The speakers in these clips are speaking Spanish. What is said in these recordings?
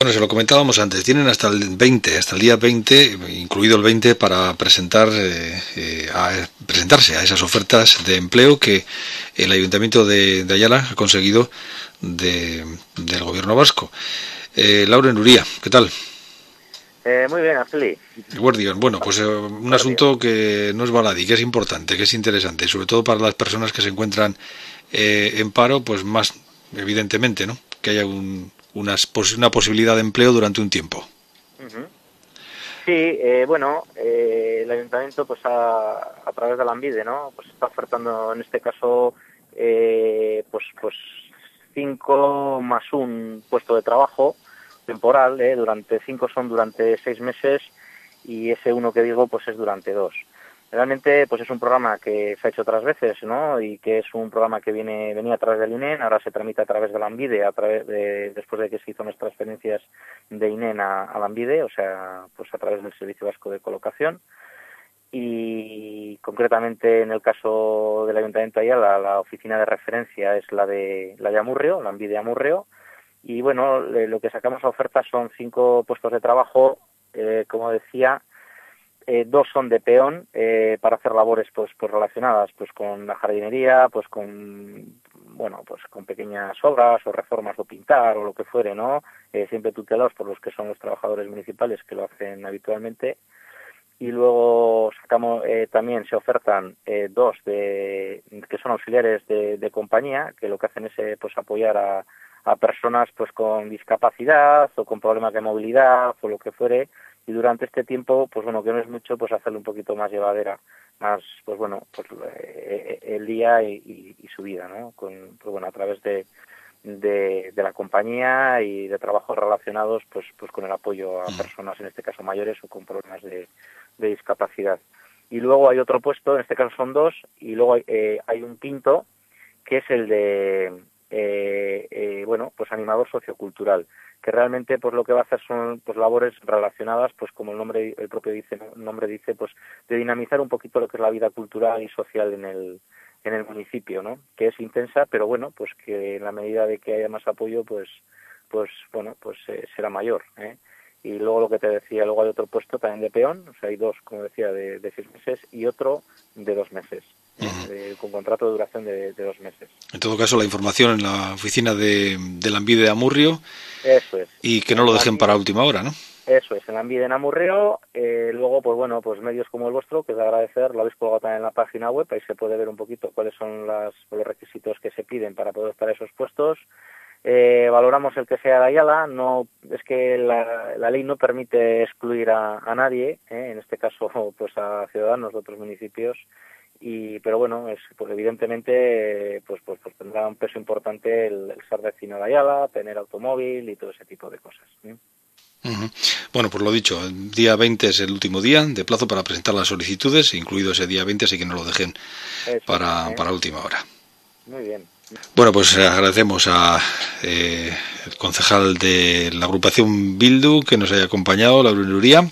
Bueno, se lo comentábamos antes, tienen hasta el 20, hasta el día 20, incluido el 20, para presentar, eh, eh, a, presentarse a esas ofertas de empleo que el Ayuntamiento de, Ayala ha conseguido de, del Gobierno vasco. Eh, Laura Nuría, ¿qué tal? Eh, muy bien, Arceli. Bueno, pues un asunto que no es baladí, que es importante, que es interesante, sobre todo para las personas que se encuentran en paro, pues más evidentemente, ¿no? Que haya un una, una posibilidad de empleo durante un tiempo. Sí, eh, bueno, eh, el ayuntamiento, pues a, a, través de la Ambide, ¿no? Pues está ofertando, en este caso, eh, pues, pues cinco más un puesto de trabajo temporal, durante cinco son durante seis meses y ese uno que digo, pues es durante dos. Realmente, pues es un programa que se ha hecho otras veces, ¿no? Y que es un programa que viene venía a través del INEN, ahora se tramita a través de la ANVIDE, a través de, después de que se hizo unas transferencias de INEN a, a la ANVIDE, o sea, pues a través del Servicio Vasco de Colocación. Y concretamente en el caso del Ayuntamiento de Ayala, la oficina de referencia es la de la de Amurrio, la ANVIDE Amurrio. Y bueno, lo que sacamos a oferta son cinco puestos de trabajo, eh, como decía, eh, dos son de peón eh, para hacer labores pues pues relacionadas pues con la jardinería pues con bueno pues con pequeñas obras o reformas o pintar o lo que fuere no eh, siempre tutelados por los que son los trabajadores municipales que lo hacen habitualmente. Y luego sacamos también se ofertan dos de que son auxiliares de, compañía que lo que hacen es pues apoyar a, a personas pues con discapacidad o con problemas de movilidad o lo que fuere y durante este tiempo, pues bueno, que no es mucho, pues hacerlo un poquito más llevadera, más, pues bueno, pues eh, el día y, su vida, ¿no? Con, pues bueno, a través de, de, la compañía y de trabajos relacionados, pues, pues con el apoyo a personas, en este caso mayores o con problemas de, discapacidad. Y luego hay otro puesto, en este caso son dos, y luego hay, eh, hay un quinto, que es el de, eh, bueno, pues animador sociocultural que realmente pues lo que va a hacer son pues labores relacionadas pues como el nombre el propio dice nombre dice pues de dinamizar un poquito lo que es la vida cultural y social en el en el municipio no que es intensa pero bueno pues que en la medida de que haya más apoyo pues pues bueno pues eh, será mayor ¿eh? y luego lo que te decía luego hay otro puesto también de peón o sea hay dos como decía de, de seis meses y otro de dos meses con contrato de duración de, dos meses. En todo caso, la información en la oficina de, de la de Amurrio. Eso es. Y que no lo dejen para última hora, ¿no? Eso es, en la de Amurrio. Eh, luego, pues bueno, pues medios como el vuestro, que es de agradecer, lo habéis colgado también en la página web, ahí se puede ver un poquito cuáles son las, los requisitos que se piden para poder estar esos puestos. Eh, valoramos el que sea de Ayala, no es que la, la ley no permite excluir a, a nadie, ¿eh? en este caso pues a ciudadanos de otros municipios y pero bueno es pues evidentemente pues pues, pues tendrá un peso importante el, ser vecino de Ayala tener automóvil y todo ese tipo de cosas Bueno, pues lo dicho, el día 20 es el último día de plazo para presentar las solicitudes, incluido ese día 20, así que no lo dejen para, para última hora. Muy bien. Bueno, pues agradecemos a eh, el concejal de la agrupación Bildu que nos haya acompañado, la Brunería,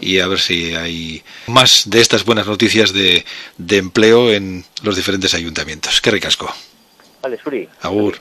y a ver si hay más de estas buenas noticias de, de empleo en los diferentes ayuntamientos. Qué ricasco. Vale, Suri. Agur.